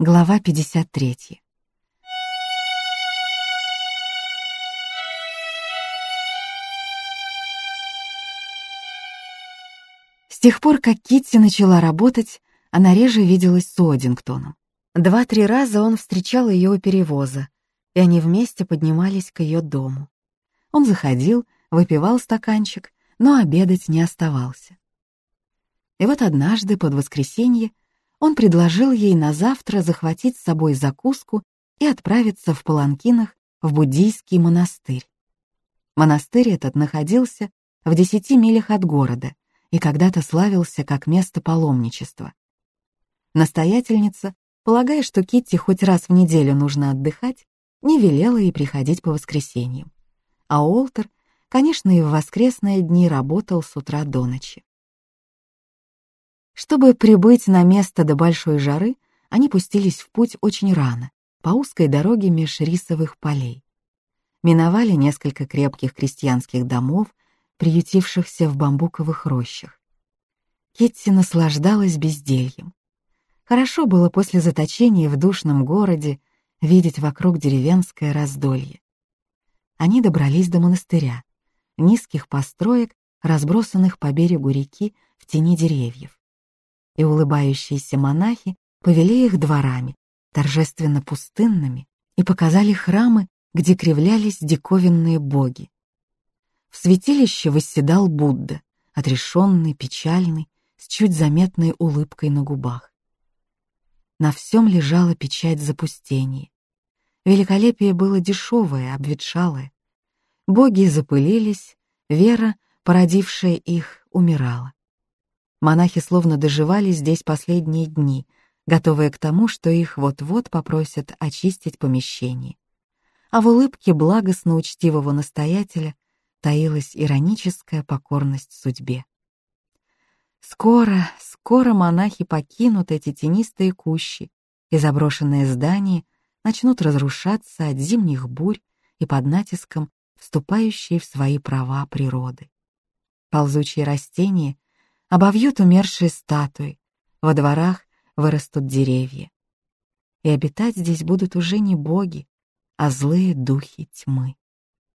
Глава 53. С тех пор, как Китти начала работать, она реже виделась с Одингтоном. Два-три раза он встречал ее у перевоза, и они вместе поднимались к ее дому. Он заходил, выпивал стаканчик, но обедать не оставался. И вот однажды под воскресенье он предложил ей на завтра захватить с собой закуску и отправиться в Паланкинах в буддийский монастырь. Монастырь этот находился в десяти милях от города и когда-то славился как место паломничества. Настоятельница, полагая, что Китти хоть раз в неделю нужно отдыхать, не велела ей приходить по воскресеньям. А Уолтер, конечно, и в воскресные дни работал с утра до ночи. Чтобы прибыть на место до большой жары, они пустились в путь очень рано, по узкой дороге меж рисовых полей. Миновали несколько крепких крестьянских домов, приютившихся в бамбуковых рощах. Кетти наслаждалась бездельем. Хорошо было после заточения в душном городе видеть вокруг деревенское раздолье. Они добрались до монастыря, низких построек, разбросанных по берегу реки в тени деревьев и улыбающиеся монахи повели их дворами, торжественно пустынными, и показали храмы, где кривлялись диковинные боги. В святилище восседал Будда, отрешенный, печальный, с чуть заметной улыбкой на губах. На всем лежала печать запустения. Великолепие было дешевое, обветшалое. Боги запылились, вера, породившая их, умирала. Монахи словно доживали здесь последние дни, готовые к тому, что их вот-вот попросят очистить помещение. А в улыбке благостно учтивого настоятеля таилась ироническая покорность судьбе. Скоро, скоро монахи покинут эти тенистые кущи, и заброшенные здания начнут разрушаться от зимних бурь и под натиском вступающей в свои права природы. Ползучие растения обовьют умершие статуи, во дворах вырастут деревья. И обитать здесь будут уже не боги, а злые духи тьмы.